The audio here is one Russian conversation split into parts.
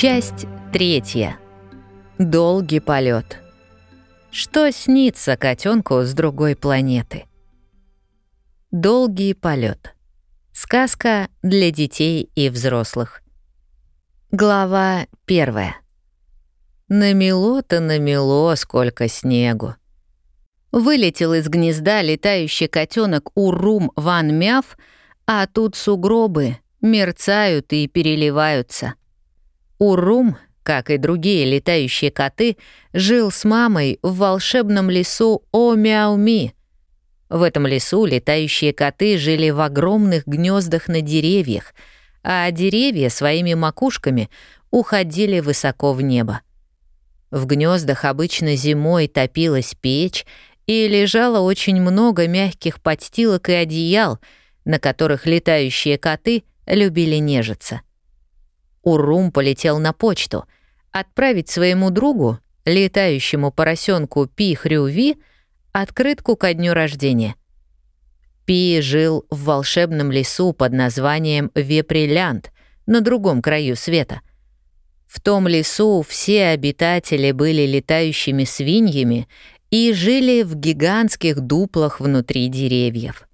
Часть третья. Долгий полет. Что снится котенку с другой планеты? Долгий полет. Сказка для детей и взрослых. Глава первая. Намело-то намело, сколько снегу. Вылетел из гнезда летающий котенок Урум Ван Мяв, а тут сугробы мерцают и переливаются — Урум, как и другие летающие коты, жил с мамой в волшебном лесу Омяуми. В этом лесу летающие коты жили в огромных гнездах на деревьях, а деревья своими макушками уходили высоко в небо. В гнездах обычно зимой топилась печь и лежало очень много мягких подстилок и одеял, на которых летающие коты любили нежиться. Урумполи полетел на почту отправить своему другу, летающему поросенку Пи Хрюви, открытку ко дню рождения. Пи жил в волшебном лесу под названием Веприлянд на другом краю света. В том лесу все обитатели были летающими свиньями и жили в гигантских дуплах внутри деревьев.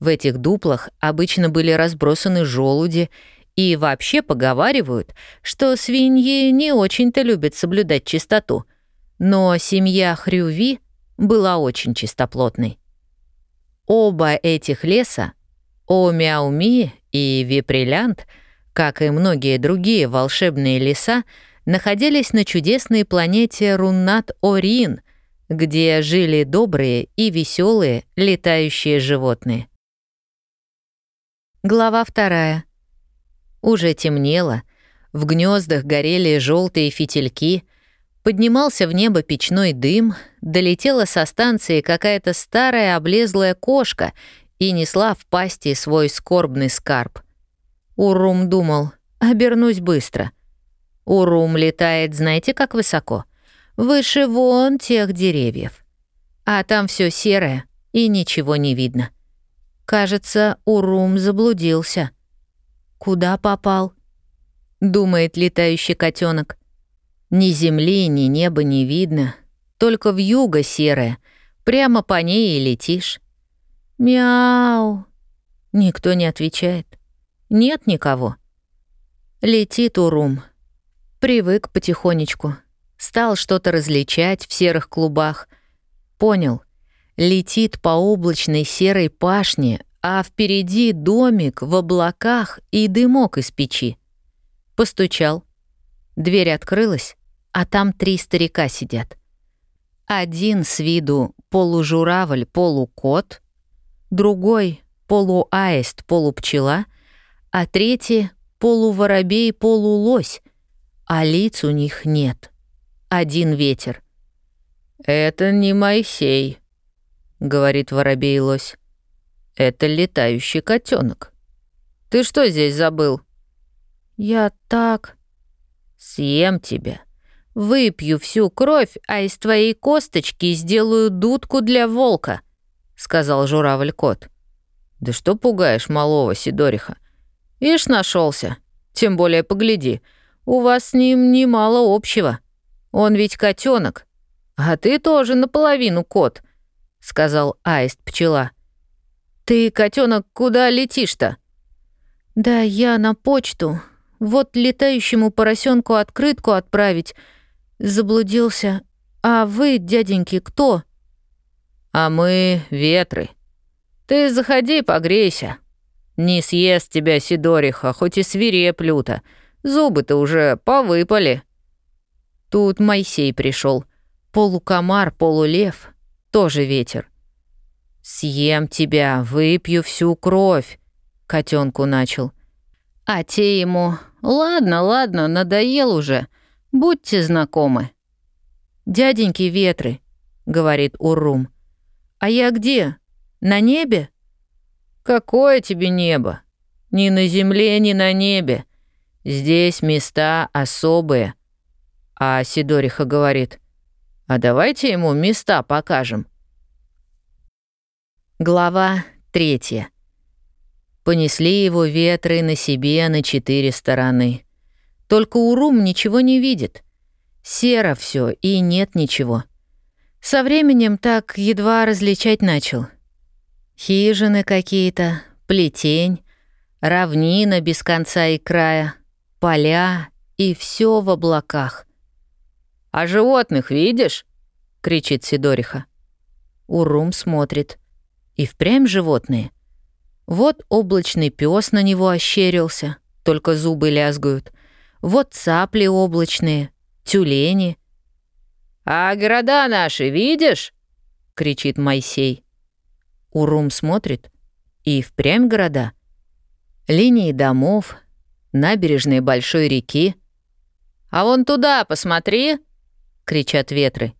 В этих дуплах обычно были разбросаны желуди и вообще поговаривают, что свиньи не очень-то любят соблюдать чистоту. Но семья Хрюви была очень чистоплотной. Оба этих леса, Омяуми и Виприлянт, как и многие другие волшебные леса, находились на чудесной планете Руннат-Орин, где жили добрые и веселые летающие животные. Глава вторая. Уже темнело, в гнездах горели желтые фитильки, поднимался в небо печной дым, долетела со станции какая-то старая облезлая кошка и несла в пасти свой скорбный скарб. Урум думал, обернусь быстро. Урум летает, знаете, как высоко? Выше вон тех деревьев. А там все серое, и ничего не видно. Кажется, Урум заблудился. Куда попал? Думает летающий котенок. Ни земли, ни неба не видно. Только в юго серое. Прямо по ней и летишь. Мяу. Никто не отвечает. Нет никого. Летит Урум. Привык потихонечку. Стал что-то различать в серых клубах. Понял. Летит по облачной серой пашне, а впереди домик в облаках и дымок из печи. Постучал. Дверь открылась, а там три старика сидят. Один с виду полужуравль, полукот, другой — полуаист, полупчела, а третий — полуворобей, полулось, а лиц у них нет. Один ветер. «Это не Моисей», — говорит воробей-лось. Это летающий котенок. Ты что здесь забыл? Я так... Съем тебя. Выпью всю кровь, а из твоей косточки сделаю дудку для волка, сказал журавль-кот. Да что пугаешь малого Сидориха? Ишь нашелся. Тем более погляди, у вас с ним немало общего. Он ведь котенок, а ты тоже наполовину кот, сказал аист-пчела. «Ты, котенок, куда летишь-то?» «Да я на почту. Вот летающему поросенку открытку отправить. Заблудился. А вы, дяденьки, кто?» «А мы — ветры. Ты заходи, погрейся. Не съест тебя Сидориха, хоть и свиреплюта. Зубы-то уже повыпали». Тут Моисей пришел. Полукомар, полулев. Тоже ветер. «Съем тебя, выпью всю кровь», — котенку начал. А те ему «Ладно, ладно, надоел уже. Будьте знакомы». «Дяденьки ветры», — говорит Урум. «А я где? На небе?» «Какое тебе небо? Ни на земле, ни на небе. Здесь места особые». А Сидориха говорит, «А давайте ему места покажем». Глава 3. Понесли его ветры на себе на четыре стороны. Только Урум ничего не видит. Серо все и нет ничего. Со временем так едва различать начал. Хижины какие-то, плетень, равнина без конца и края, поля и все в облаках. «А животных видишь?» — кричит Сидориха. Урум смотрит — и впрямь животные. Вот облачный пес на него ощерился, только зубы лязгают. Вот цапли облачные, тюлени. «А города наши видишь?» — кричит Моисей. Урум смотрит. И впрямь города. Линии домов, набережные большой реки. «А вон туда посмотри!» — кричат ветры.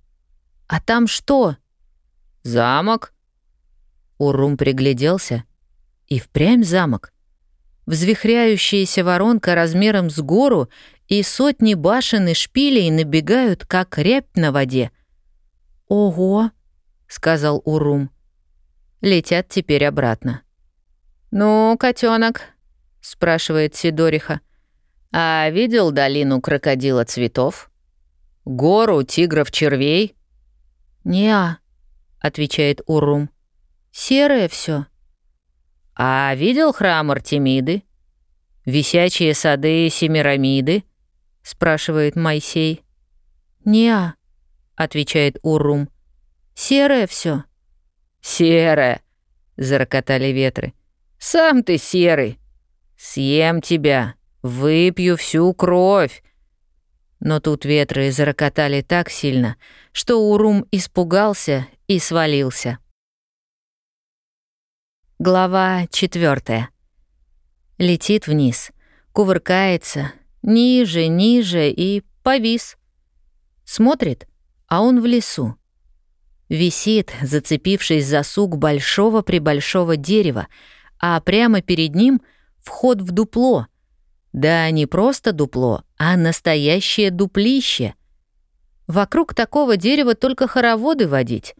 «А там что?» «Замок», Урум пригляделся. И впрямь замок. Взвихряющаяся воронка размером с гору и сотни башен и шпилей набегают, как рябь на воде. «Ого!» — сказал Урум. Летят теперь обратно. «Ну, котенок, спрашивает Сидориха. «А видел долину крокодила цветов? Гору тигров-червей?» Неа, отвечает Урум серое все. А видел храм Артемиды? Висячие сады Семирамиды? спрашивает Моисей. Неа, отвечает Урум. Серое все. Серое, зарокотали ветры. Сам ты серый. Съем тебя, выпью всю кровь. Но тут ветры зарокотали так сильно, что Урум испугался и свалился. Глава 4. Летит вниз, кувыркается, ниже, ниже и повис. Смотрит, а он в лесу. Висит, зацепившись за сук большого-пребольшого дерева, а прямо перед ним вход в дупло. Да не просто дупло, а настоящее дуплище. Вокруг такого дерева только хороводы водить.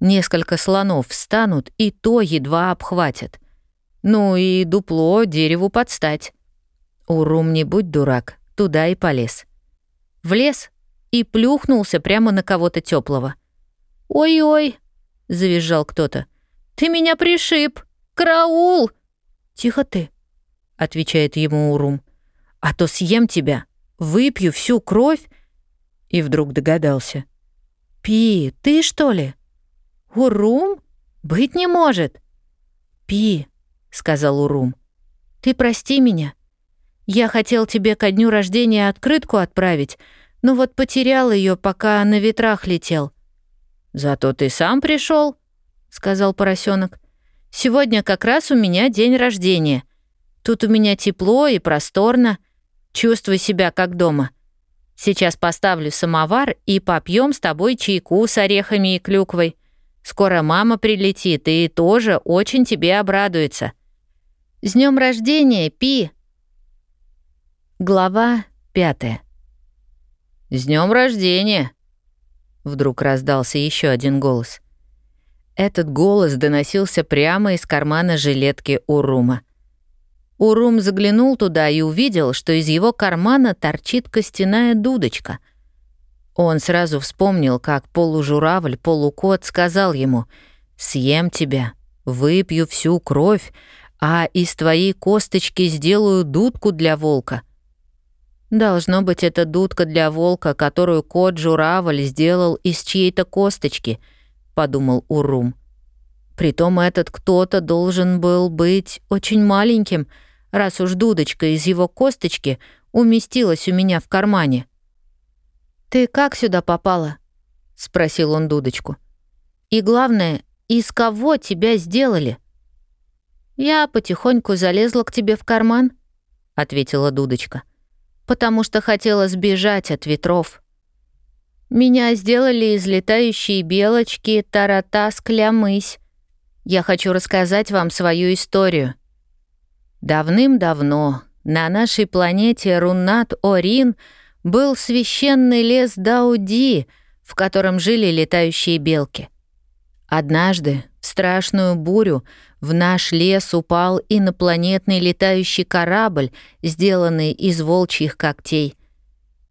Несколько слонов встанут, и то едва обхватят. Ну и дупло дереву подстать. Урум, не будь дурак, туда и полез. Влез и плюхнулся прямо на кого-то теплого. «Ой-ой!» — завизжал кто-то. «Ты меня пришиб! Караул!» «Тихо ты!» — отвечает ему Урум. «А то съем тебя, выпью всю кровь!» И вдруг догадался. «Пи, ты что ли?» «Урум? Быть не может!» «Пи», — сказал Урум, — «ты прости меня. Я хотел тебе ко дню рождения открытку отправить, но вот потерял ее, пока на ветрах летел». «Зато ты сам пришел, сказал поросенок. «Сегодня как раз у меня день рождения. Тут у меня тепло и просторно. Чувствуй себя как дома. Сейчас поставлю самовар и попьем с тобой Скоро мама прилетит и тоже очень тебе обрадуется. С днем рождения, Пи! Глава пятая. С днем рождения! Вдруг раздался еще один голос. Этот голос доносился прямо из кармана жилетки Урума. Урум заглянул туда и увидел, что из его кармана торчит костяная дудочка — он сразу вспомнил, как полужуравль, полукот сказал ему «Съем тебя, выпью всю кровь, а из твоей косточки сделаю дудку для волка». Должно быть, это дудка для волка, которую кот-журавль сделал из чьей-то косточки, подумал Урум. Притом этот кто-то должен был быть очень маленьким, раз уж дудочка из его косточки уместилась у меня в кармане. «Ты как сюда попала?» — спросил он дудочку. «И главное, из кого тебя сделали?» «Я потихоньку залезла к тебе в карман», — ответила дудочка, «потому что хотела сбежать от ветров». Меня сделали из летающей белочки Таратас Клямысь. Я хочу рассказать вам свою историю. Давным-давно на нашей планете Рунат-Орин был священный лес Дауди, в котором жили летающие белки. Однажды, в страшную бурю, в наш лес упал инопланетный летающий корабль, сделанный из волчьих когтей.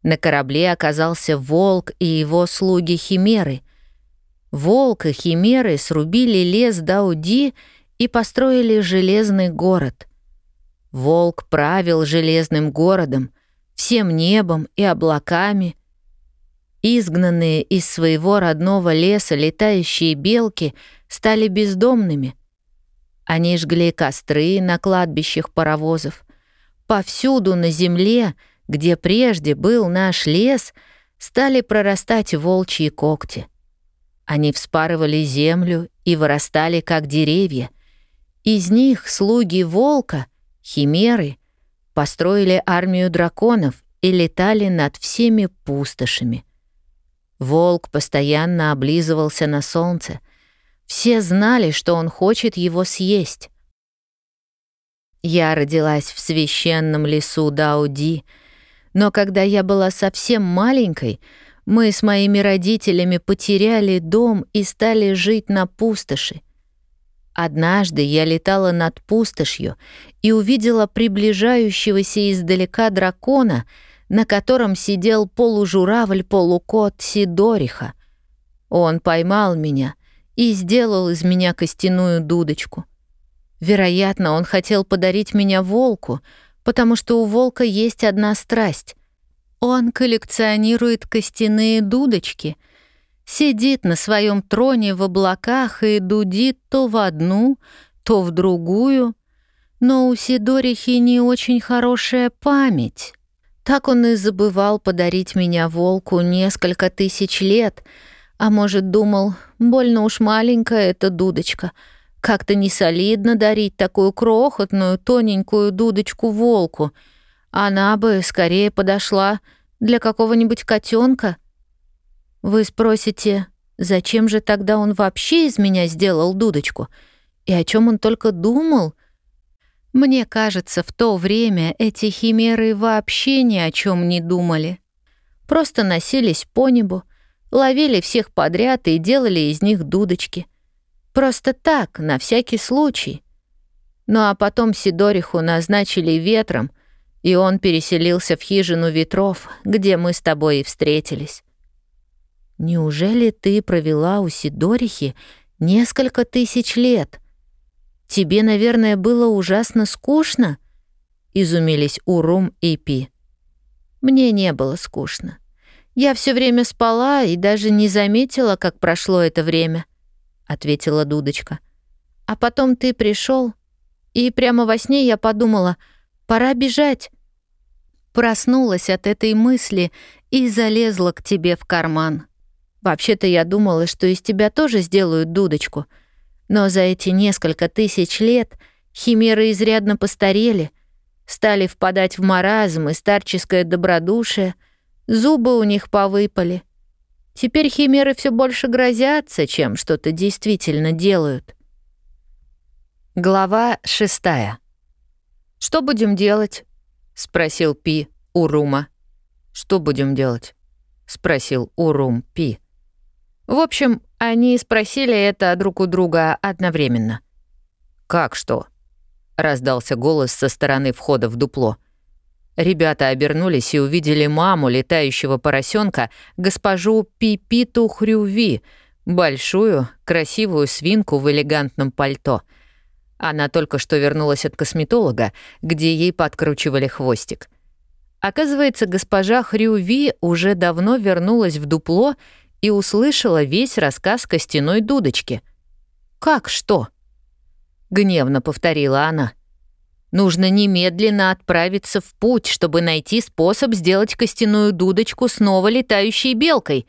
На корабле оказался волк и его слуги Химеры. Волк и Химеры срубили лес Дауди и построили железный город. Волк правил железным городом, всем небом и облаками. Изгнанные из своего родного леса летающие белки стали бездомными. Они жгли костры на кладбищах паровозов. Повсюду на земле, где прежде был наш лес, стали прорастать волчьи когти. Они вспарывали землю и вырастали, как деревья. Из них слуги волка, химеры — построили армию драконов и летали над всеми пустошами. Волк постоянно облизывался на солнце. Все знали, что он хочет его съесть. Я родилась в священном лесу Дауди, но когда я была совсем маленькой, мы с моими родителями потеряли дом и стали жить на пустоши. Однажды я летала над пустошью и увидела приближающегося издалека дракона, на котором сидел полужуравль-полукот Сидориха. Он поймал меня и сделал из меня костяную дудочку. Вероятно, он хотел подарить меня волку, потому что у волка есть одна страсть. Он коллекционирует костяные дудочки — сидит на своем троне в облаках и дудит то в одну, то в другую. Но у Сидорихи не очень хорошая память. Так он и забывал подарить меня волку несколько тысяч лет, а может, думал, больно уж маленькая эта дудочка. Как-то не солидно дарить такую крохотную, тоненькую дудочку волку. Она бы скорее подошла для какого-нибудь котенка — вы спросите, зачем же тогда он вообще из меня сделал дудочку? И о чем он только думал? Мне кажется, в то время эти химеры вообще ни о чем не думали. Просто носились по небу, ловили всех подряд и делали из них дудочки. Просто так, на всякий случай. Ну а потом Сидориху назначили ветром, и он переселился в хижину ветров, где мы с тобой и встретились. Неужели ты провела у Сидорихи несколько тысяч лет? Тебе, наверное, было ужасно скучно?» — изумились Урум и Пи. «Мне не было скучно. Я все время спала и даже не заметила, как прошло это время», — ответила Дудочка. «А потом ты пришел, и прямо во сне я подумала, пора бежать». Проснулась от этой мысли и залезла к тебе в карман. Вообще-то я думала, что из тебя тоже сделают дудочку. Но за эти несколько тысяч лет химеры изрядно постарели, стали впадать в маразм и старческое добродушие, зубы у них повыпали. Теперь химеры все больше грозятся, чем что-то действительно делают. Глава шестая. «Что будем делать?» — спросил Пи Урума. «Что будем делать?» — спросил Урум Пи. В общем, они спросили это друг у друга одновременно. «Как что?» — раздался голос со стороны входа в дупло. Ребята обернулись и увидели маму летающего поросенка, госпожу Пипиту Хрюви, большую, красивую свинку в элегантном пальто. Она только что вернулась от косметолога, где ей подкручивали хвостик. Оказывается, госпожа Хрюви уже давно вернулась в дупло и услышала весь рассказ костяной дудочки. «Как что?» — гневно повторила она. «Нужно немедленно отправиться в путь, чтобы найти способ сделать костяную дудочку снова летающей белкой,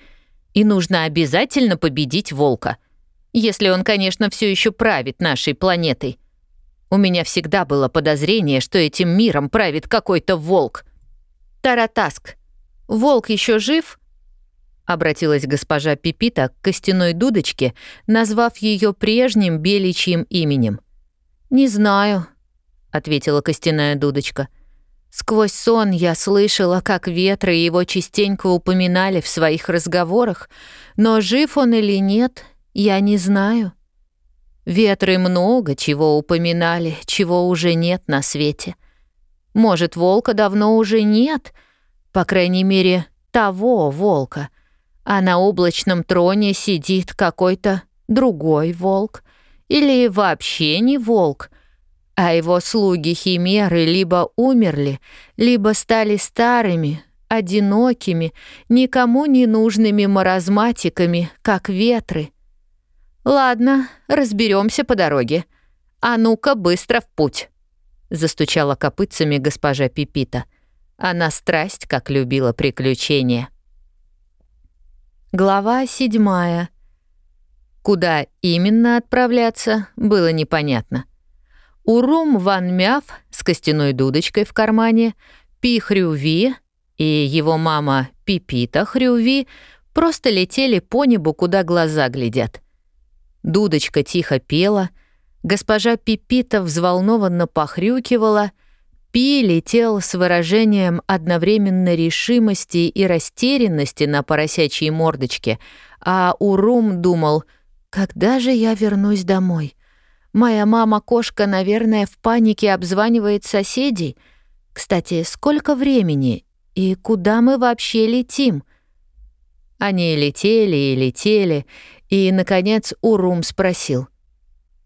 и нужно обязательно победить волка, если он, конечно, все еще правит нашей планетой. У меня всегда было подозрение, что этим миром правит какой-то волк. Таратаск. Волк еще жив?» Обратилась госпожа Пипита к костяной дудочке, назвав ее прежним беличьим именем. «Не знаю», — ответила костяная дудочка. «Сквозь сон я слышала, как ветры его частенько упоминали в своих разговорах, но жив он или нет, я не знаю. Ветры много чего упоминали, чего уже нет на свете. Может, волка давно уже нет, по крайней мере, того волка» а на облачном троне сидит какой-то другой волк или вообще не волк, а его слуги-химеры либо умерли, либо стали старыми, одинокими, никому не нужными маразматиками, как ветры. «Ладно, разберемся по дороге. А ну-ка, быстро в путь!» — застучала копытцами госпожа Пипита. Она страсть, как любила приключения. Глава 7. Куда именно отправляться, было непонятно. Урум Ван Мяв с костяной дудочкой в кармане, Пи Хрюви и его мама Пипита Хрюви просто летели по небу, куда глаза глядят. Дудочка тихо пела, госпожа Пипита взволнованно похрюкивала — Пи летел с выражением одновременно решимости и растерянности на поросячьей мордочке, а Урум думал, «Когда же я вернусь домой? Моя мама-кошка, наверное, в панике обзванивает соседей. Кстати, сколько времени? И куда мы вообще летим?» Они летели и летели, и, наконец, Урум спросил.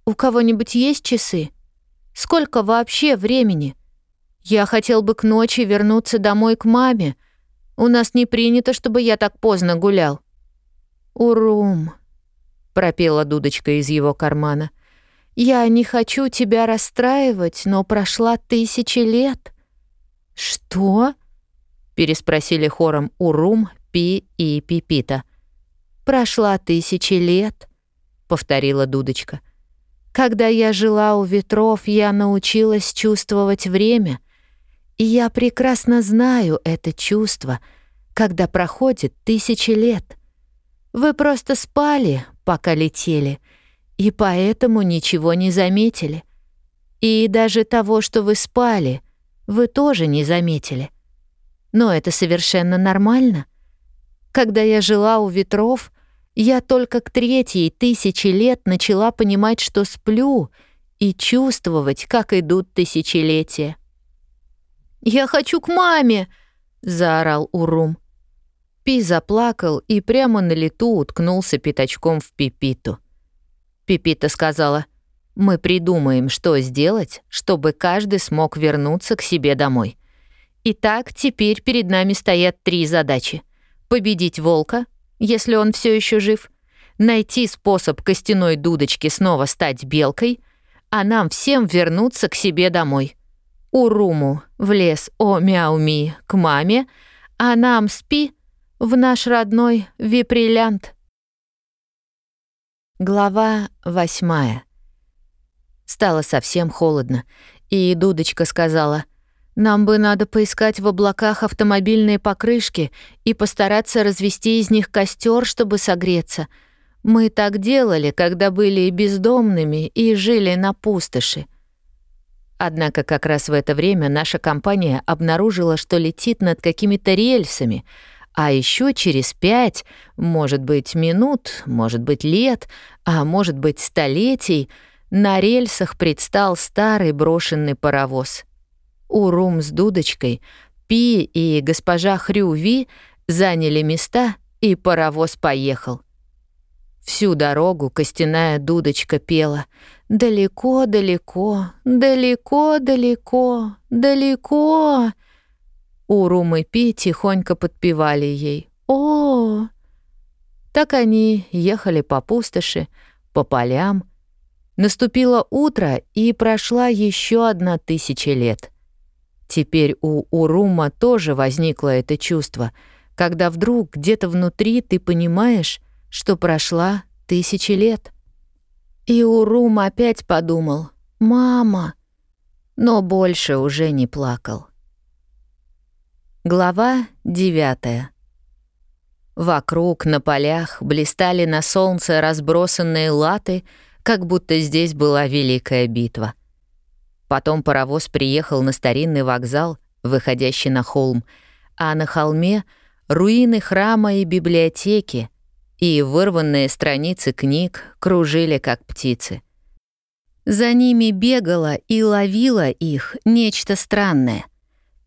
«У кого-нибудь есть часы? Сколько вообще времени?» Я хотел бы к ночи вернуться домой к маме. У нас не принято, чтобы я так поздно гулял». «Урум», — пропела дудочка из его кармана. «Я не хочу тебя расстраивать, но прошла тысячи лет». «Что?» — переспросили хором Урум, Пи и Пипита. «Прошла тысячи лет», — повторила дудочка. «Когда я жила у ветров, я научилась чувствовать время». И я прекрасно знаю это чувство, когда проходит тысячи лет. Вы просто спали, пока летели, и поэтому ничего не заметили. И даже того, что вы спали, вы тоже не заметили. Но это совершенно нормально. Когда я жила у ветров, я только к третьей тысячи лет начала понимать, что сплю, и чувствовать, как идут тысячелетия. «Я хочу к маме!» — заорал Урум. Пи заплакал и прямо на лету уткнулся пятачком в Пипиту. Пипита сказала, «Мы придумаем, что сделать, чтобы каждый смог вернуться к себе домой. Итак, теперь перед нами стоят три задачи. Победить волка, если он все еще жив, найти способ костяной дудочки снова стать белкой, а нам всем вернуться к себе домой. Уруму, в лес о Мяуми к маме, а нам спи в наш родной Виприлянд. Глава восьмая. Стало совсем холодно, и Дудочка сказала, «Нам бы надо поискать в облаках автомобильные покрышки и постараться развести из них костер, чтобы согреться. Мы так делали, когда были бездомными и жили на пустоши. Однако как раз в это время наша компания обнаружила, что летит над какими-то рельсами, а еще через пять, может быть, минут, может быть, лет, а может быть, столетий, на рельсах предстал старый брошенный паровоз. Урум с дудочкой, Пи и госпожа Хрюви заняли места, и паровоз поехал — Всю дорогу костяная дудочка пела «Далеко-далеко, далеко-далеко, далеко». Урум и Пи тихонько подпевали ей «О!». Так они ехали по пустоши, по полям. Наступило утро, и прошла еще одна тысяча лет. Теперь у Урума тоже возникло это чувство, когда вдруг где-то внутри ты понимаешь — что прошла тысячи лет. И Урум опять подумал «Мама!», но больше уже не плакал. Глава 9 Вокруг на полях блистали на солнце разбросанные латы, как будто здесь была великая битва. Потом паровоз приехал на старинный вокзал, выходящий на холм, а на холме — руины храма и библиотеки, и вырванные страницы книг кружили, как птицы. За ними бегало и ловило их нечто странное.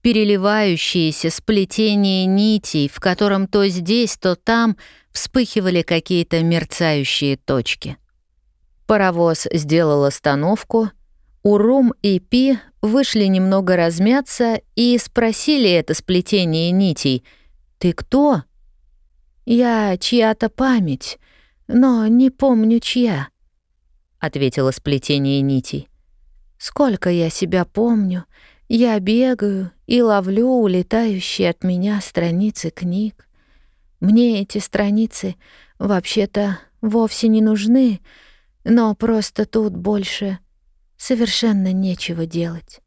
переливающееся сплетение нитей, в котором то здесь, то там вспыхивали какие-то мерцающие точки. Паровоз сделал остановку. Урум и Пи вышли немного размяться и спросили это сплетение нитей. «Ты кто?» «Я чья-то память, но не помню чья», — ответила сплетение нитей. «Сколько я себя помню, я бегаю и ловлю улетающие от меня страницы книг. Мне эти страницы, вообще-то, вовсе не нужны, но просто тут больше совершенно нечего делать».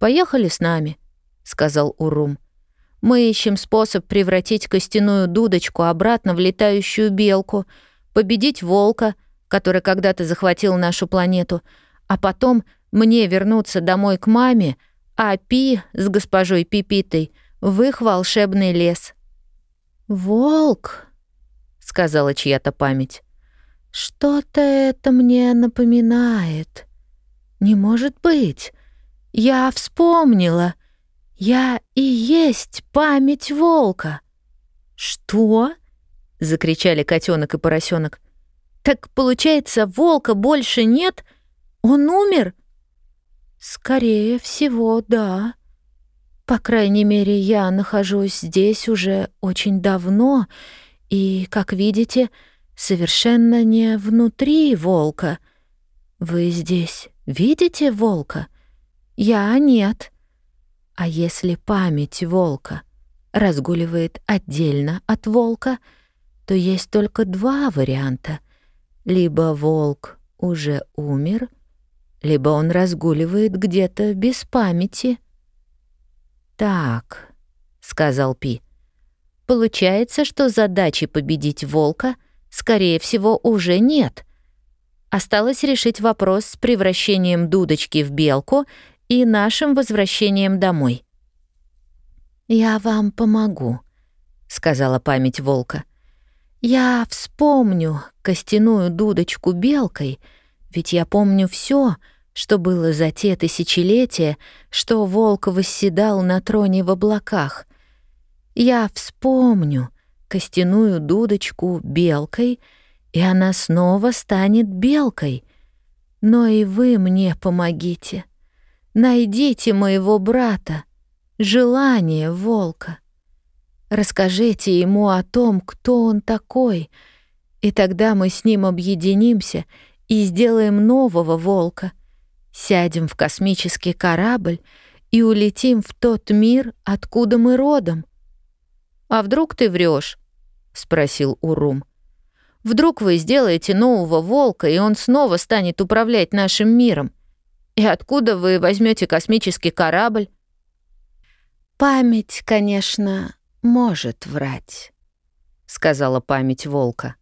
«Поехали с нами», — сказал Урум. Мы ищем способ превратить костяную дудочку обратно в летающую белку, победить волка, который когда-то захватил нашу планету, а потом мне вернуться домой к маме, а Пи с госпожой Пипитой в их волшебный лес. «Волк», — сказала чья-то память, — «что-то это мне напоминает. Не может быть. Я вспомнила». «Я и есть память волка!» «Что?» — закричали котенок и поросенок. «Так получается, волка больше нет? Он умер?» «Скорее всего, да. По крайней мере, я нахожусь здесь уже очень давно, и, как видите, совершенно не внутри волка. Вы здесь видите волка? Я нет. А если память волка разгуливает отдельно от волка, то есть только два варианта. Либо волк уже умер, либо он разгуливает где-то без памяти. «Так», — сказал Пи, — «получается, что задачи победить волка, скорее всего, уже нет». Осталось решить вопрос с превращением дудочки в белку и нашим возвращением домой. «Я вам помогу», — сказала память волка. «Я вспомню костяную дудочку белкой, ведь я помню все, что было за те тысячелетия, что волк восседал на троне в облаках. Я вспомню костяную дудочку белкой, и она снова станет белкой. Но и вы мне помогите». Найдите моего брата, желание волка. Расскажите ему о том, кто он такой, и тогда мы с ним объединимся и сделаем нового волка. Сядем в космический корабль и улетим в тот мир, откуда мы родом. А вдруг ты врешь? спросил Урум. Вдруг вы сделаете нового волка, и он снова станет управлять нашим миром? И откуда вы возьмете космический корабль?» «Память, конечно, может врать», — сказала память волка.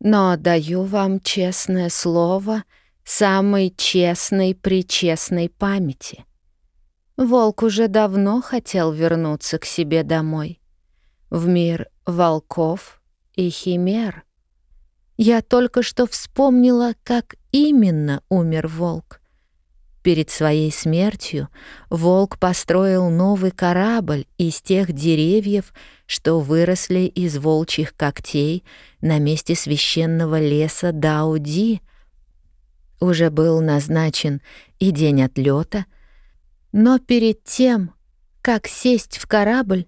«Но даю вам честное слово самой честной при честной памяти. Волк уже давно хотел вернуться к себе домой, в мир волков и химер. Я только что вспомнила, как именно умер волк — Перед своей смертью волк построил новый корабль из тех деревьев, что выросли из волчьих когтей на месте священного леса Дауди. Уже был назначен и день отлета, но перед тем, как сесть в корабль,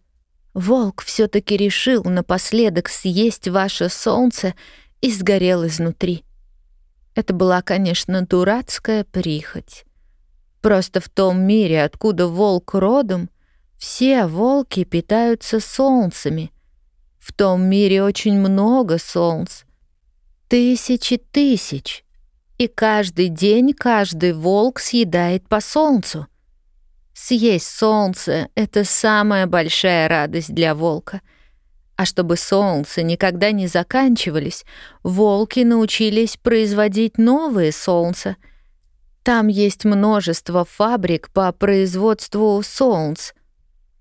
волк все таки решил напоследок съесть ваше солнце и сгорел изнутри. Это была, конечно, дурацкая прихоть Просто в том мире, откуда волк родом, все волки питаются солнцами. В том мире очень много солнц. Тысячи тысяч. И каждый день каждый волк съедает по солнцу. Съесть солнце — это самая большая радость для волка. А чтобы солнца никогда не заканчивались, волки научились производить новые солнца — там есть множество фабрик по производству солнц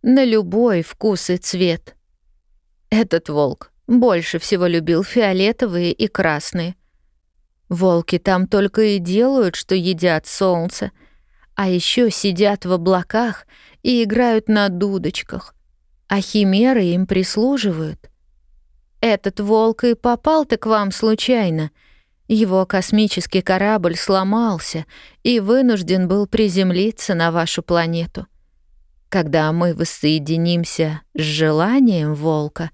на любой вкус и цвет. Этот волк больше всего любил фиолетовые и красные. Волки там только и делают, что едят солнце, а еще сидят в облаках и играют на дудочках, а химеры им прислуживают. Этот волк и попал-то к вам случайно — его космический корабль сломался и вынужден был приземлиться на вашу планету. Когда мы воссоединимся с желанием волка,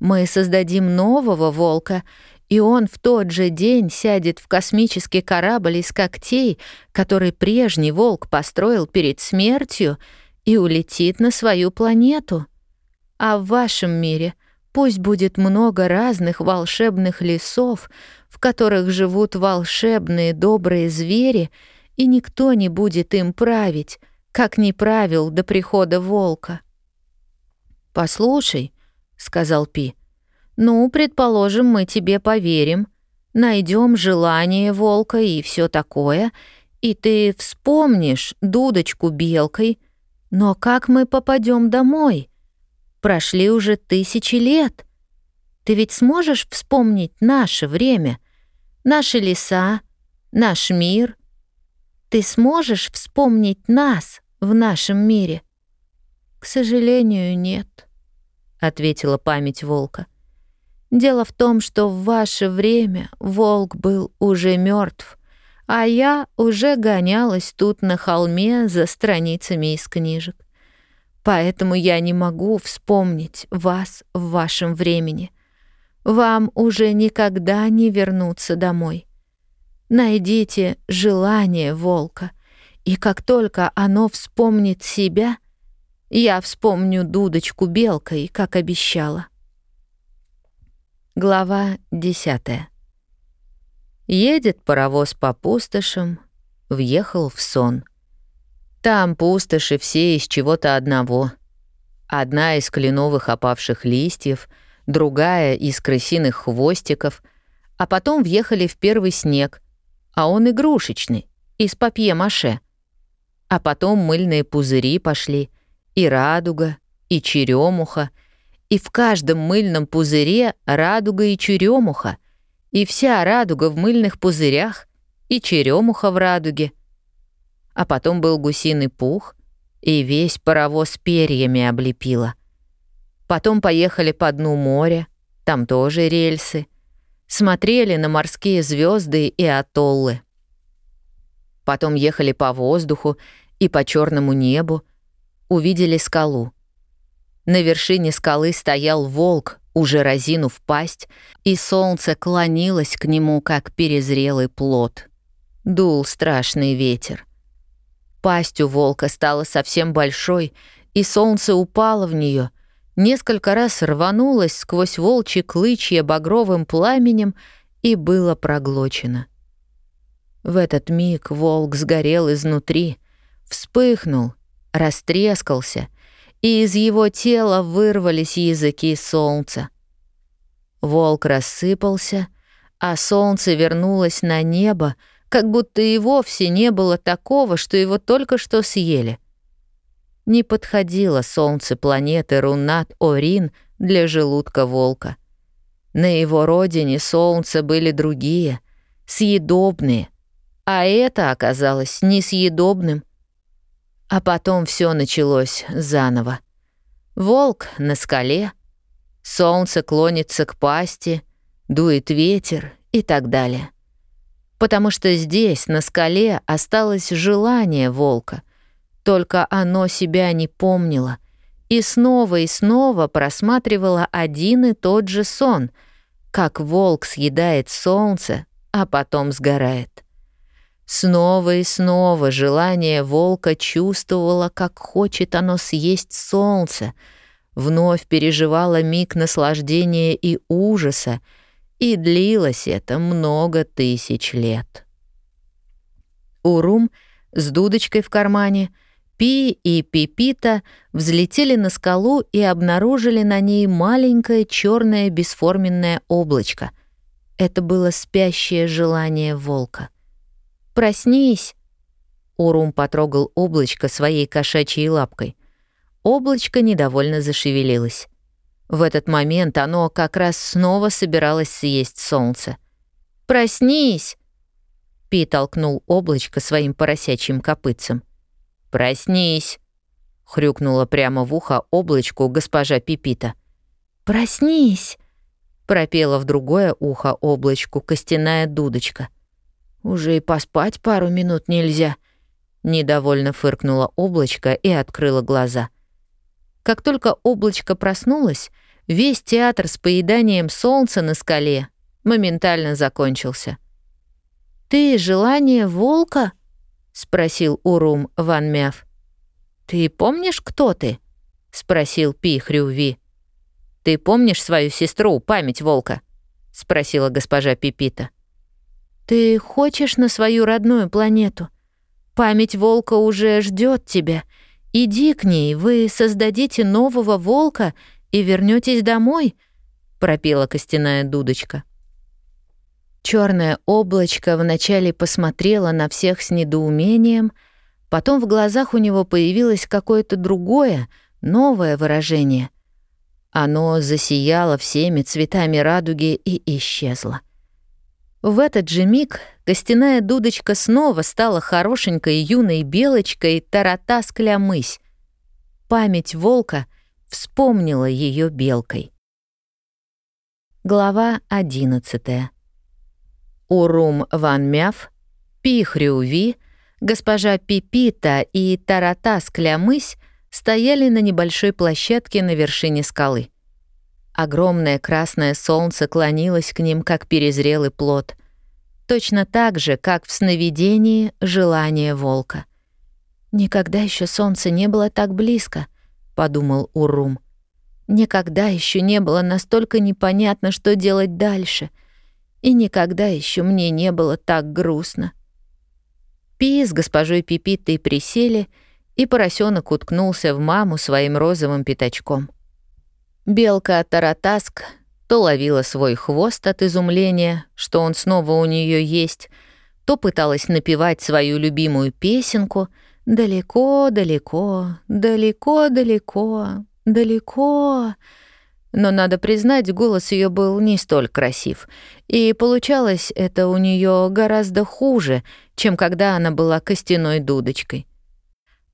мы создадим нового волка, и он в тот же день сядет в космический корабль из когтей, который прежний волк построил перед смертью, и улетит на свою планету. А в вашем мире — Пусть будет много разных волшебных лесов, которых живут волшебные добрые звери, и никто не будет им править, как не правил до прихода волка. «Послушай», — сказал Пи, — «ну, предположим, мы тебе поверим, найдем желание волка и все такое, и ты вспомнишь дудочку белкой, но как мы попадем домой? Прошли уже тысячи лет. Ты ведь сможешь вспомнить наше время?» наши леса, наш мир. Ты сможешь вспомнить нас в нашем мире? К сожалению, нет, ответила память волка. Дело в том, что в ваше время волк был уже мертв, а я уже гонялась тут на холме за страницами из книжек. Поэтому я не могу вспомнить вас в вашем времени. Вам уже никогда не вернуться домой. Найдите желание волка, и как только оно вспомнит себя, я вспомню дудочку белкой, как обещала. Глава 10. Едет паровоз по пустошам, въехал в сон. Там пустоши все из чего-то одного. Одна из кленовых опавших листьев — другая из крысиных хвостиков, а потом въехали в первый снег, а он игрушечный, из папье-маше. А потом мыльные пузыри пошли, и радуга, и черемуха, и в каждом мыльном пузыре радуга и черемуха, и вся радуга в мыльных пузырях, и черемуха в радуге. А потом был гусиный пух, и весь паровоз перьями облепила — Потом поехали по дну моря, там тоже рельсы. Смотрели на морские звезды и атоллы. Потом ехали по воздуху и по черному небу, увидели скалу. На вершине скалы стоял волк, уже разинув пасть, и солнце клонилось к нему, как перезрелый плод. Дул страшный ветер. Пасть у волка стала совсем большой, и солнце упало в нее, несколько раз рванулось сквозь волчьи клычья багровым пламенем и было проглочено. В этот миг волк сгорел изнутри, вспыхнул, растрескался, и из его тела вырвались языки солнца. Волк рассыпался, а солнце вернулось на небо, как будто и вовсе не было такого, что его только что съели не подходило солнце планеты Рунат-Орин для желудка волка. На его родине солнца были другие, съедобные, а это оказалось несъедобным. А потом все началось заново. Волк на скале, солнце клонится к пасти, дует ветер и так далее. Потому что здесь, на скале, осталось желание волка, только оно себя не помнило. И снова и снова просматривало один и тот же сон, как волк съедает солнце, а потом сгорает. Снова и снова желание волка чувствовало, как хочет оно съесть солнце, вновь переживало миг наслаждения и ужаса, и длилось это много тысяч лет. Урум с дудочкой в кармане — Пи и Пипита взлетели на скалу и обнаружили на ней маленькое черное бесформенное облачко. Это было спящее желание волка. «Проснись!» Урум потрогал облачко своей кошачьей лапкой. Облачко недовольно зашевелилось. В этот момент оно как раз снова собиралось съесть солнце. «Проснись!» Пи толкнул облачко своим поросячьим копытцем. «Проснись!» — хрюкнула прямо в ухо облачку госпожа Пипита. «Проснись!» — пропела в другое ухо облачку костяная дудочка. «Уже и поспать пару минут нельзя», — недовольно фыркнула облачко и открыла глаза. Как только облачко проснулась, весь театр с поеданием солнца на скале моментально закончился. «Ты желание волка?» — спросил Урум Ван Мяв. «Ты помнишь, кто ты?» — спросил Пихрюви. «Ты помнишь свою сестру, память волка?» — спросила госпожа Пипита. «Ты хочешь на свою родную планету? Память волка уже ждет тебя. Иди к ней, вы создадите нового волка и вернетесь домой», — пропела костяная дудочка. Черное облачко вначале посмотрело на всех с недоумением, потом в глазах у него появилось какое-то другое, новое выражение. Оно засияло всеми цветами радуги и исчезло. В этот же миг костяная дудочка снова стала хорошенькой юной белочкой таратас-клямысь. Память волка вспомнила ее белкой. Глава одиннадцатая. Урум Ван Мяв, Пихрю Ви, госпожа Пипита и Таратас Клямысь стояли на небольшой площадке на вершине скалы. Огромное красное солнце клонилось к ним, как перезрелый плод. Точно так же, как в сновидении желание волка. «Никогда еще солнце не было так близко», — подумал Урум. «Никогда еще не было настолько непонятно, что делать дальше», — и никогда еще мне не было так грустно. Пи с госпожой Пипитой присели, и поросенок уткнулся в маму своим розовым пятачком. Белка Таратаск то ловила свой хвост от изумления, что он снова у нее есть, то пыталась напевать свою любимую песенку «Далеко, далеко, далеко, далеко, далеко...» но, надо признать, голос ее был не столь красив. И получалось это у нее гораздо хуже, чем когда она была костяной дудочкой.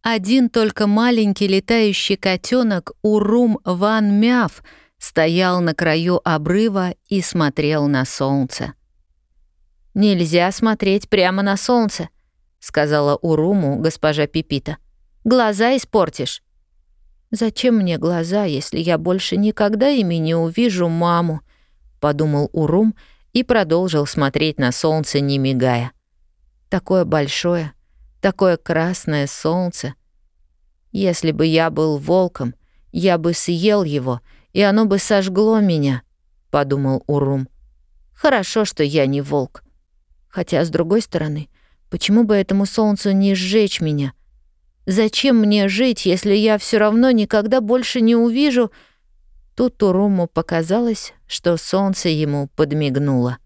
Один только маленький летающий котенок Урум Ван Мяв стоял на краю обрыва и смотрел на солнце. «Нельзя смотреть прямо на солнце», — сказала Уруму госпожа Пипита. «Глаза испортишь». «Зачем мне глаза, если я больше никогда ими не увижу маму?» — подумал Урум и продолжил смотреть на солнце, не мигая. «Такое большое, такое красное солнце. Если бы я был волком, я бы съел его, и оно бы сожгло меня», — подумал Урум. «Хорошо, что я не волк. Хотя, с другой стороны, почему бы этому солнцу не сжечь меня?» Зачем мне жить, если я все равно никогда больше не увижу?» Тут Уруму показалось, что солнце ему подмигнуло.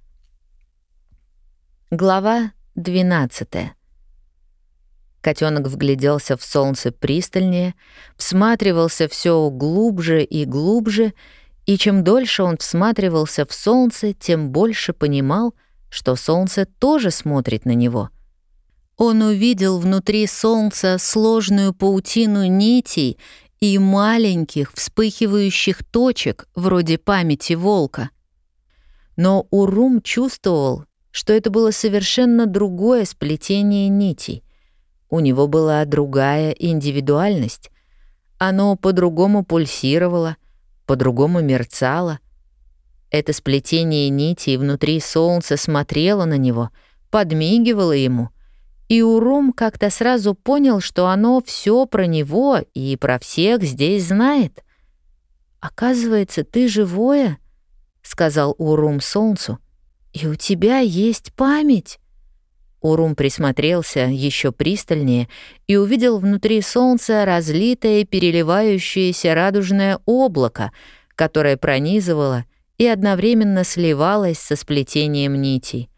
Глава 12 Котенок вгляделся в солнце пристальнее, всматривался все глубже и глубже, и чем дольше он всматривался в солнце, тем больше понимал, что солнце тоже смотрит на него — он увидел внутри солнца сложную паутину нитей и маленьких вспыхивающих точек, вроде памяти волка. Но Урум чувствовал, что это было совершенно другое сплетение нитей. У него была другая индивидуальность. Оно по-другому пульсировало, по-другому мерцало. Это сплетение нитей внутри солнца смотрело на него, подмигивало ему, и Урум как-то сразу понял, что оно все про него и про всех здесь знает. «Оказывается, ты живое?» — сказал Урум солнцу. «И у тебя есть память». Урум присмотрелся еще пристальнее и увидел внутри солнца разлитое переливающееся радужное облако, которое пронизывало и одновременно сливалось со сплетением нитей.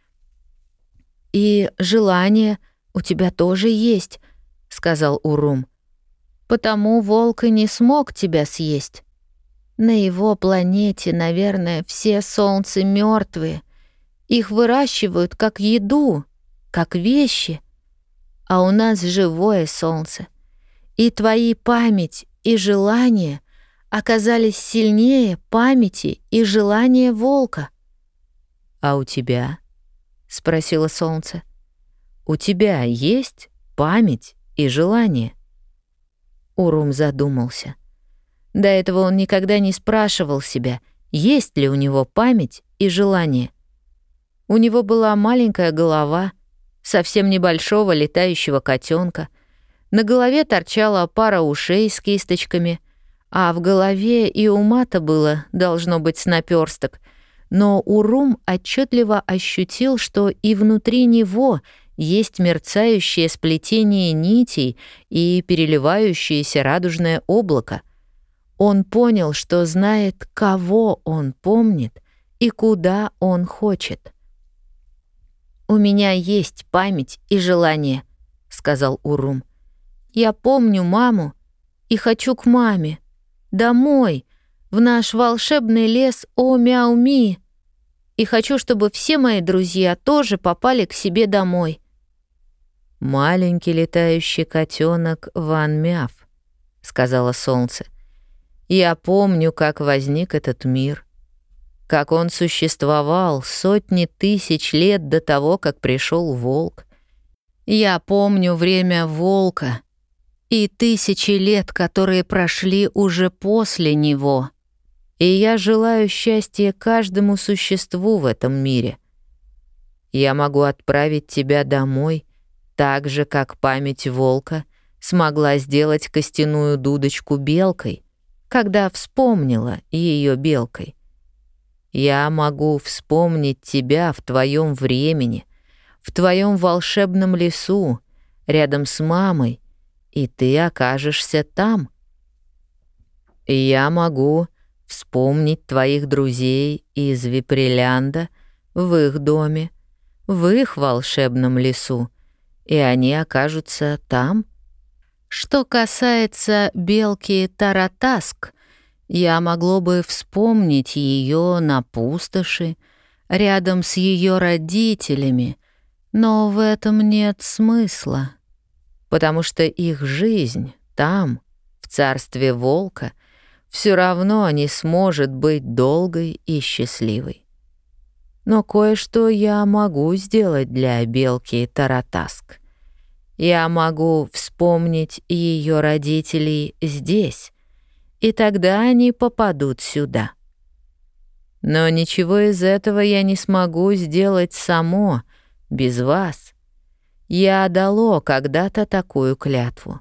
«И желание», «У тебя тоже есть», — сказал Урум. «Потому волк и не смог тебя съесть. На его планете, наверное, все солнцы мертвые. Их выращивают как еду, как вещи. А у нас живое солнце. И твои память и желания оказались сильнее памяти и желания волка». «А у тебя?» — спросило солнце у тебя есть память и желание?» Урум задумался. До этого он никогда не спрашивал себя, есть ли у него память и желание. У него была маленькая голова, совсем небольшого летающего котенка. На голове торчала пара ушей с кисточками, а в голове и у мата было, должно быть, с Но Урум отчетливо ощутил, что и внутри него — есть мерцающее сплетение нитей и переливающееся радужное облако. Он понял, что знает, кого он помнит и куда он хочет. «У меня есть память и желание», — сказал Урум. «Я помню маму и хочу к маме. Домой, в наш волшебный лес О-Мяу-Ми. И хочу, чтобы все мои друзья тоже попали к себе домой. «Маленький летающий котенок Ван Мяв», — сказала солнце. «Я помню, как возник этот мир, как он существовал сотни тысяч лет до того, как пришел волк. Я помню время волка и тысячи лет, которые прошли уже после него. И я желаю счастья каждому существу в этом мире. Я могу отправить тебя домой» Так же, как память волка смогла сделать костяную дудочку белкой, когда вспомнила ее белкой. Я могу вспомнить тебя в твоем времени, в твоем волшебном лесу, рядом с мамой, и ты окажешься там. Я могу вспомнить твоих друзей из Виприлянда в их доме, в их волшебном лесу, и они окажутся там. Что касается белки Таратаск, я могло бы вспомнить ее на пустоши, рядом с ее родителями, но в этом нет смысла, потому что их жизнь там, в царстве волка, все равно не сможет быть долгой и счастливой но кое-что я могу сделать для белки Таратаск. Я могу вспомнить ее родителей здесь, и тогда они попадут сюда. Но ничего из этого я не смогу сделать само, без вас. Я дало когда-то такую клятву.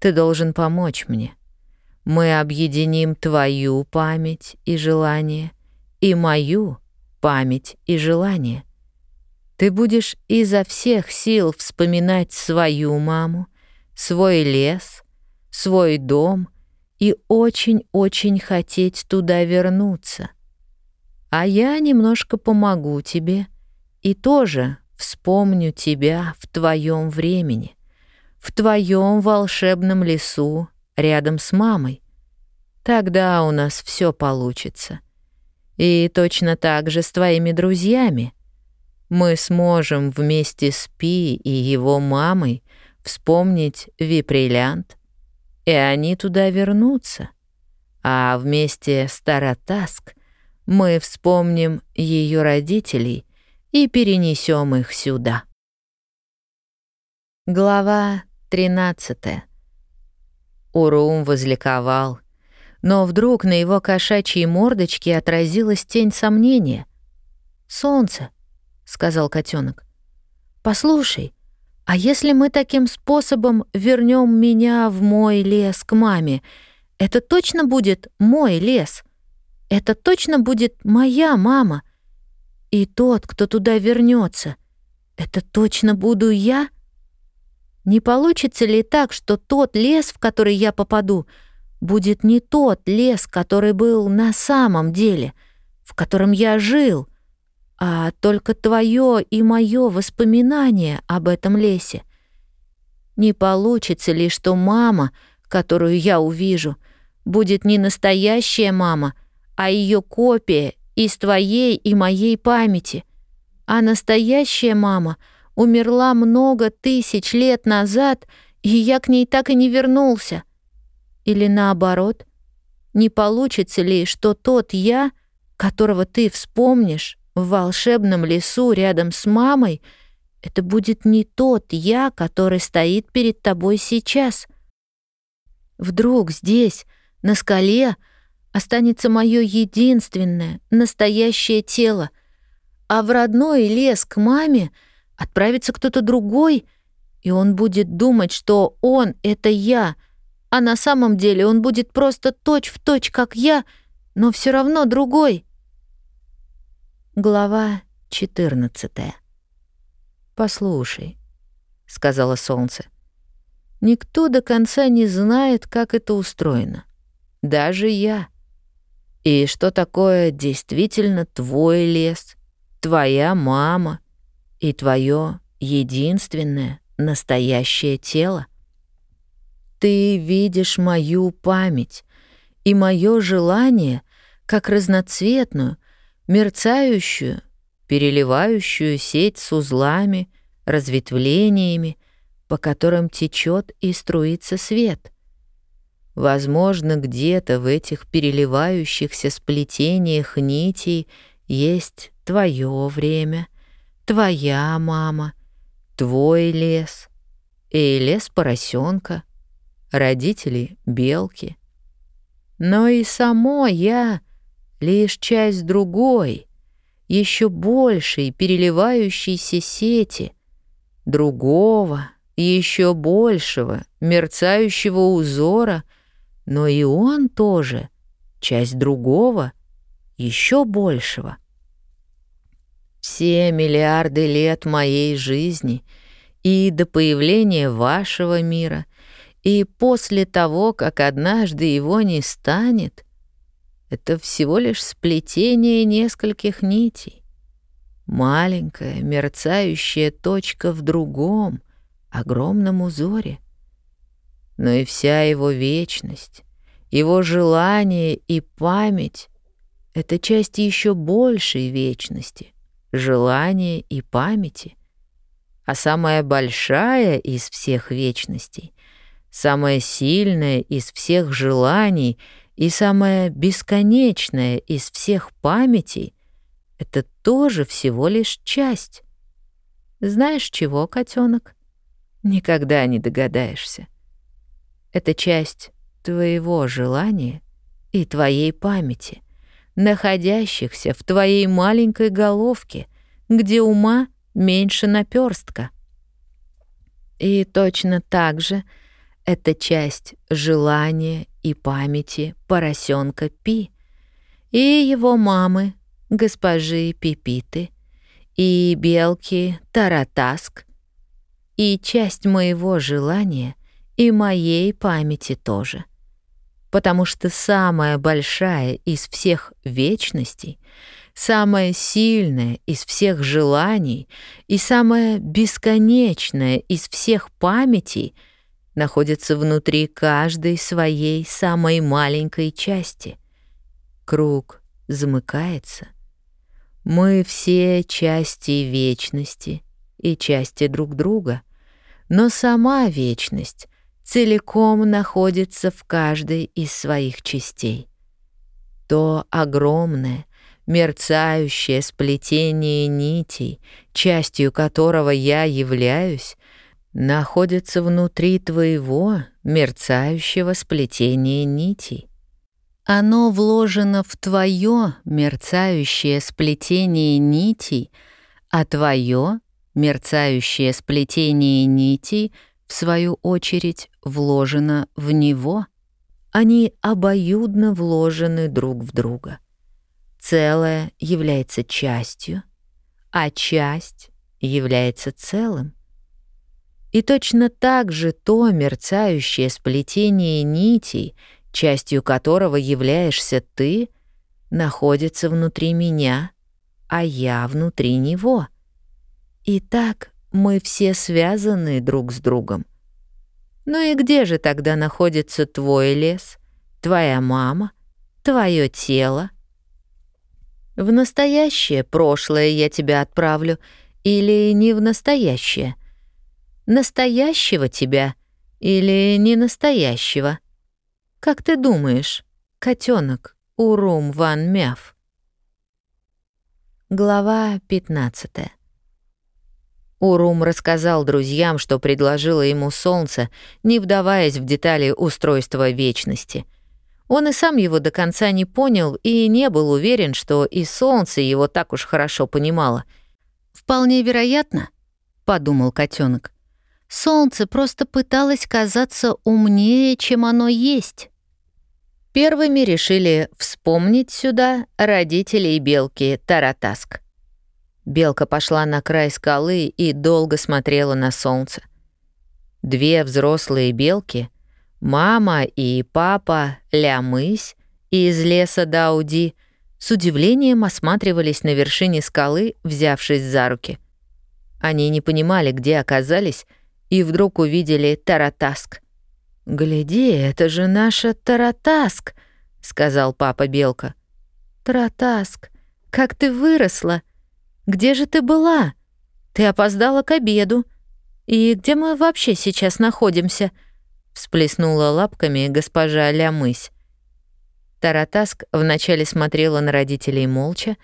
Ты должен помочь мне. Мы объединим твою память и желание, и мою — память и желание. Ты будешь изо всех сил вспоминать свою маму, свой лес, свой дом и очень-очень хотеть туда вернуться. А я немножко помогу тебе и тоже вспомню тебя в твоем времени, в твоем волшебном лесу рядом с мамой. Тогда у нас все получится. — и точно так же с твоими друзьями. Мы сможем вместе с Пи и его мамой вспомнить Виприлянт, и они туда вернутся. А вместе с Таратаск мы вспомним ее родителей и перенесем их сюда. Глава 13 Урум возликовал — но вдруг на его кошачьей мордочке отразилась тень сомнения. «Солнце», — сказал котенок. «Послушай, а если мы таким способом вернем меня в мой лес к маме, это точно будет мой лес? Это точно будет моя мама? И тот, кто туда вернется, это точно буду я?» Не получится ли так, что тот лес, в который я попаду, — будет не тот лес, который был на самом деле, в котором я жил, а только твое и мое воспоминание об этом лесе. Не получится ли, что мама, которую я увижу, будет не настоящая мама, а ее копия из твоей и моей памяти? А настоящая мама умерла много тысяч лет назад, и я к ней так и не вернулся. Или наоборот, не получится ли, что тот я, которого ты вспомнишь в волшебном лесу рядом с мамой, это будет не тот я, который стоит перед тобой сейчас. Вдруг здесь, на скале, останется мое единственное, настоящее тело, а в родной лес к маме отправится кто-то другой, и он будет думать, что он — это я — а на самом деле он будет просто точь-в-точь, точь, как я, но все равно другой. Глава 14 «Послушай», — сказала солнце, — «никто до конца не знает, как это устроено. Даже я. И что такое действительно твой лес, твоя мама и твое единственное настоящее тело. Ты видишь мою память и мое желание как разноцветную, мерцающую, переливающую сеть с узлами, разветвлениями, по которым течет и струится свет. Возможно, где-то в этих переливающихся сплетениях нитей есть твое время, твоя мама, твой лес и лес поросенка — родители — белки. Но и само я — лишь часть другой, еще большей переливающейся сети, другого, еще большего, мерцающего узора, но и он тоже — часть другого, еще большего. Все миллиарды лет моей жизни и до появления вашего мира — и после того, как однажды его не станет, это всего лишь сплетение нескольких нитей. Маленькая мерцающая точка в другом, огромном узоре. Но и вся его вечность, его желание и память — это часть еще большей вечности, желания и памяти. А самая большая из всех вечностей самое сильное из всех желаний и самое бесконечное из всех памятей — это тоже всего лишь часть. Знаешь чего, котенок? Никогда не догадаешься. Это часть твоего желания и твоей памяти, находящихся в твоей маленькой головке, где ума меньше наперстка. И точно так же — это часть желания и памяти поросенка Пи и его мамы, госпожи Пипиты, и белки Таратаск, и часть моего желания и моей памяти тоже. Потому что самая большая из всех вечностей, самая сильная из всех желаний и самая бесконечная из всех памятей — находится внутри каждой своей самой маленькой части. Круг замыкается. Мы все части вечности и части друг друга, но сама вечность целиком находится в каждой из своих частей. То огромное, мерцающее сплетение нитей, частью которого я являюсь, находится внутри твоего мерцающего сплетения нитей. Оно вложено в твое мерцающее сплетение нитей, а твое мерцающее сплетение нитей, в свою очередь, вложено в него. Они обоюдно вложены друг в друга. Целое является частью, а часть является целым. И точно так же то мерцающее сплетение нитей, частью которого являешься ты, находится внутри меня, а я внутри него. И так мы все связаны друг с другом. Ну и где же тогда находится твой лес, твоя мама, твое тело? В настоящее прошлое я тебя отправлю или не в настоящее — настоящего тебя или не настоящего? Как ты думаешь, котенок Урум Ван Мяв? Глава 15 Урум рассказал друзьям, что предложило ему солнце, не вдаваясь в детали устройства вечности. Он и сам его до конца не понял и не был уверен, что и солнце его так уж хорошо понимало. «Вполне вероятно», — подумал котенок, Солнце просто пыталось казаться умнее, чем оно есть. Первыми решили вспомнить сюда родителей белки Таратаск. Белка пошла на край скалы и долго смотрела на солнце. Две взрослые белки, мама и папа Лямысь из леса Дауди, с удивлением осматривались на вершине скалы, взявшись за руки. Они не понимали, где оказались, и вдруг увидели Таратаск. «Гляди, это же наша Таратаск!» — сказал папа Белка. «Таратаск, как ты выросла! Где же ты была? Ты опоздала к обеду. И где мы вообще сейчас находимся?» — всплеснула лапками госпожа Лямысь. Таратаск вначале смотрела на родителей молча,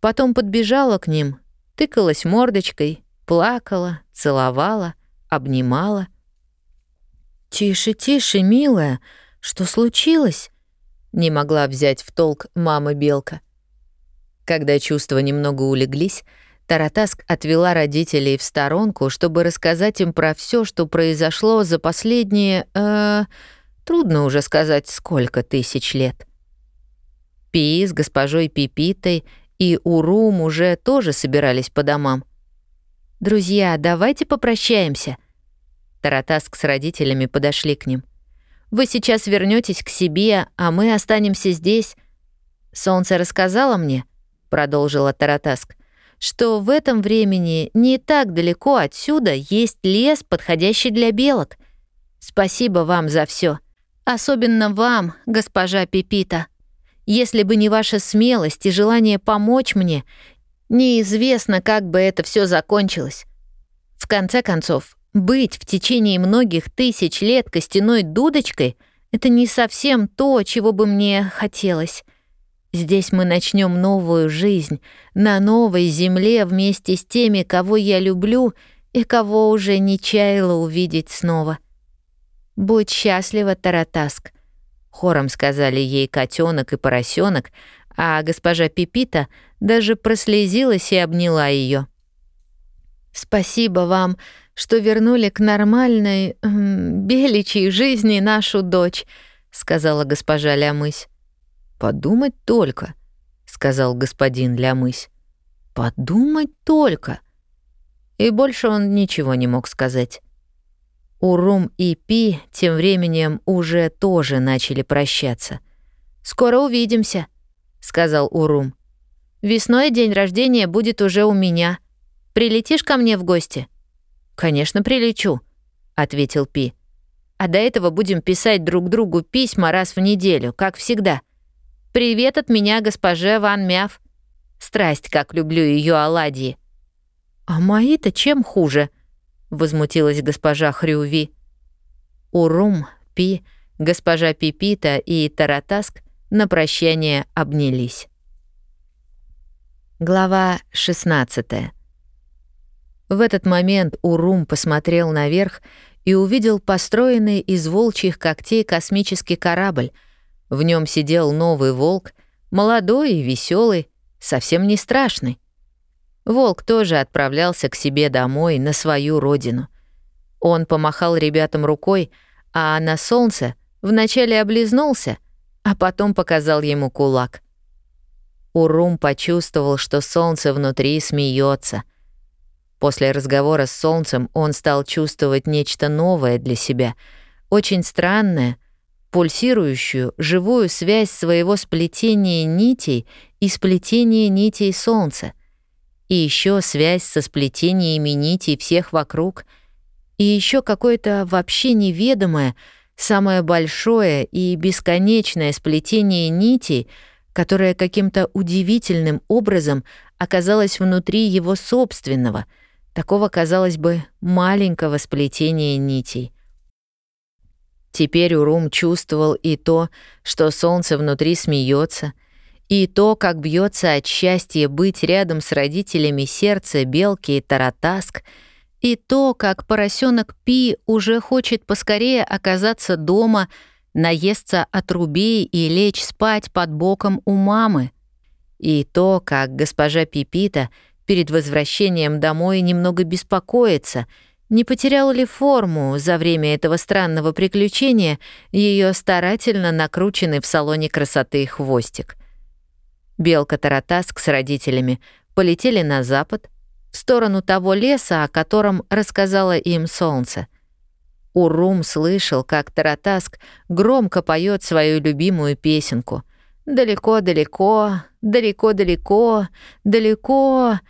потом подбежала к ним, тыкалась мордочкой, плакала, целовала, обнимала. «Тише, тише, милая, что случилось?» — не могла взять в толк мама Белка. Когда чувства немного улеглись, Таратаск отвела родителей в сторонку, чтобы рассказать им про все, что произошло за последние... Э, трудно уже сказать, сколько тысяч лет. Пи с госпожой Пипитой и Урум уже тоже собирались по домам. «Друзья, давайте попрощаемся». Таратаск с родителями подошли к ним. «Вы сейчас вернетесь к себе, а мы останемся здесь». «Солнце рассказало мне», — продолжила Таратаск, «что в этом времени не так далеко отсюда есть лес, подходящий для белок. Спасибо вам за все, Особенно вам, госпожа Пепита. Если бы не ваша смелость и желание помочь мне, Неизвестно, как бы это все закончилось. В конце концов, быть в течение многих тысяч лет костяной дудочкой — это не совсем то, чего бы мне хотелось. Здесь мы начнем новую жизнь, на новой земле вместе с теми, кого я люблю и кого уже не чаяла увидеть снова. «Будь счастлива, Таратаск», — хором сказали ей котенок и поросенок — а госпожа Пипита даже прослезилась и обняла ее. «Спасибо вам, что вернули к нормальной, беличьей жизни нашу дочь», — сказала госпожа Лямысь. «Подумать только», — сказал господин Лямысь. «Подумать только». И больше он ничего не мог сказать. Урум и Пи тем временем уже тоже начали прощаться. «Скоро увидимся», —— сказал Урум. «Весной день рождения будет уже у меня. Прилетишь ко мне в гости?» «Конечно, прилечу», — ответил Пи. «А до этого будем писать друг другу письма раз в неделю, как всегда. Привет от меня, госпоже Ван Мяв. Страсть, как люблю ее оладьи». «А мои-то чем хуже?» — возмутилась госпожа Хрюви. Урум, Пи, госпожа Пипита и Таратаск на прощание обнялись. Глава 16 В этот момент Урум посмотрел наверх и увидел построенный из волчьих когтей космический корабль. В нем сидел новый волк, молодой и веселый, совсем не страшный. Волк тоже отправлялся к себе домой, на свою родину. Он помахал ребятам рукой, а на солнце вначале облизнулся — а потом показал ему кулак. Урум почувствовал, что солнце внутри смеется. После разговора с солнцем он стал чувствовать нечто новое для себя, очень странное, пульсирующую, живую связь своего сплетения нитей и сплетения нитей солнца, и еще связь со сплетениями нитей всех вокруг, и еще какое-то вообще неведомое — самое большое и бесконечное сплетение нитей, которое каким-то удивительным образом оказалось внутри его собственного, такого, казалось бы, маленького сплетения нитей. Теперь Урум чувствовал и то, что солнце внутри смеется, и то, как бьется от счастья быть рядом с родителями сердце белки и Таратаск — и то, как поросенок Пи уже хочет поскорее оказаться дома, наесться отрубей и лечь спать под боком у мамы. И то, как госпожа Пипита перед возвращением домой немного беспокоится, не потерял ли форму за время этого странного приключения ее старательно накрученный в салоне красоты хвостик. Белка-таратаск с родителями полетели на запад — в сторону того леса, о котором рассказала им солнце. Урум слышал, как Таратаск громко поет свою любимую песенку. «Далеко-далеко, далеко-далеко, далеко...»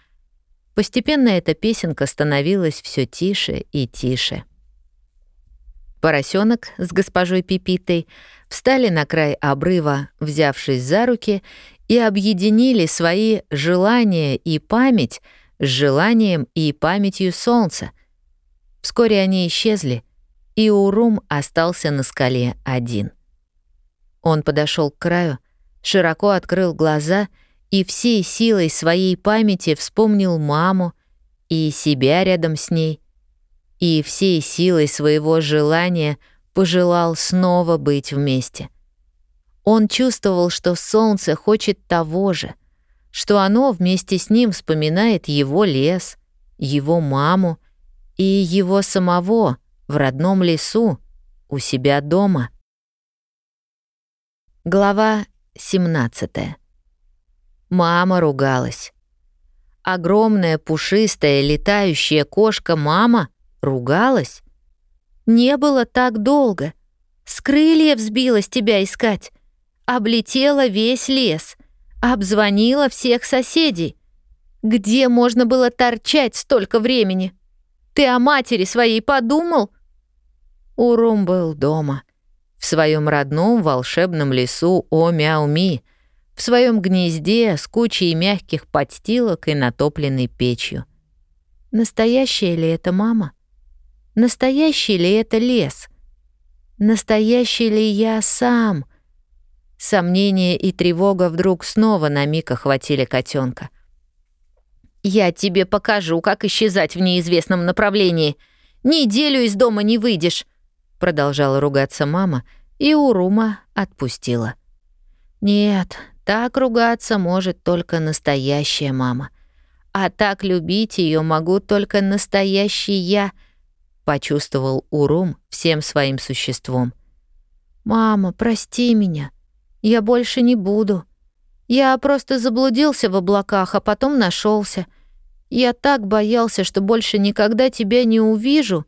Постепенно эта песенка становилась все тише и тише. Поросенок с госпожой Пипитой встали на край обрыва, взявшись за руки, и объединили свои желания и память — желанием и памятью солнца. Вскоре они исчезли, и Урум остался на скале один. Он подошел к краю, широко открыл глаза и всей силой своей памяти вспомнил маму и себя рядом с ней, и всей силой своего желания пожелал снова быть вместе. Он чувствовал, что солнце хочет того же — что оно вместе с ним вспоминает его лес, его маму и его самого в родном лесу, у себя дома. Глава 17. Мама ругалась. Огромная, пушистая, летающая кошка-мама ругалась. «Не было так долго. С крылья взбилась тебя искать. Облетела весь лес обзвонила всех соседей. Где можно было торчать столько времени? Ты о матери своей подумал?» Урум был дома. В своем родном волшебном лесу о в своем гнезде с кучей мягких подстилок и натопленной печью. Настоящая ли это мама? Настоящий ли это лес? Настоящий ли я сам — Сомнение и тревога вдруг снова на миг охватили котенка. «Я тебе покажу, как исчезать в неизвестном направлении. Неделю из дома не выйдешь», — продолжала ругаться мама, и Урума отпустила. «Нет, так ругаться может только настоящая мама. А так любить ее могу только настоящий я», — почувствовал Урум всем своим существом. «Мама, прости меня», — я больше не буду. Я просто заблудился в облаках, а потом нашелся. Я так боялся, что больше никогда тебя не увижу».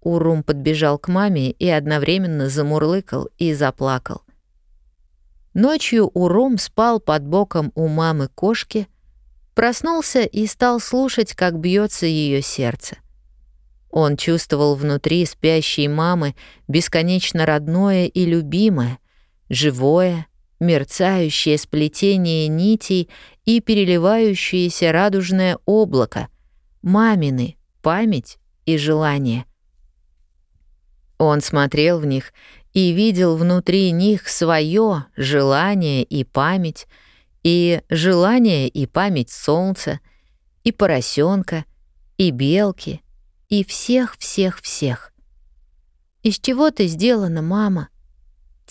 Урум подбежал к маме и одновременно замурлыкал и заплакал. Ночью Урум спал под боком у мамы кошки, проснулся и стал слушать, как бьется ее сердце. Он чувствовал внутри спящей мамы бесконечно родное и любимое, живое, мерцающее сплетение нитей и переливающееся радужное облако, мамины память и желание. Он смотрел в них и видел внутри них свое желание и память, и желание и память солнца, и поросенка, и белки, и всех-всех-всех. «Из чего ты сделана, мама?»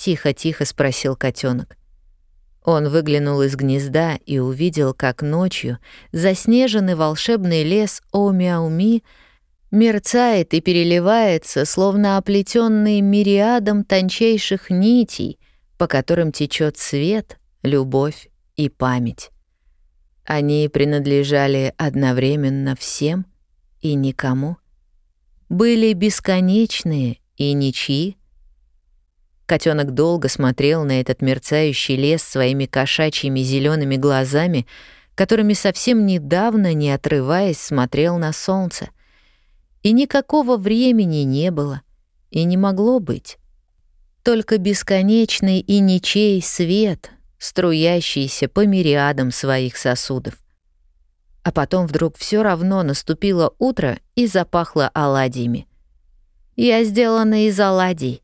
Тихо-тихо спросил котенок. Он выглянул из гнезда и увидел, как ночью заснеженный волшебный лес Омяуми мерцает и переливается, словно оплетенный мириадом тончайших нитей, по которым течет свет, любовь и память. Они принадлежали одновременно всем и никому, были бесконечные и ничьи, Котенок долго смотрел на этот мерцающий лес своими кошачьими зелеными глазами, которыми совсем недавно, не отрываясь, смотрел на солнце. И никакого времени не было, и не могло быть. Только бесконечный и ничей свет, струящийся по мириадам своих сосудов. А потом вдруг все равно наступило утро и запахло оладьями. «Я сделана из оладий»,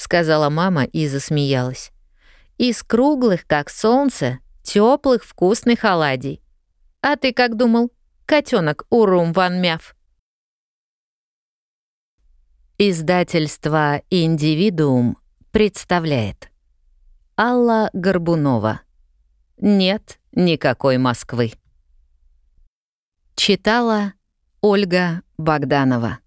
— сказала мама и засмеялась. «Из круглых, как солнце, теплых, вкусных оладий. А ты как думал, котенок Урум Ван Мяв?» Издательство «Индивидуум» представляет Алла Горбунова «Нет никакой Москвы» Читала Ольга Богданова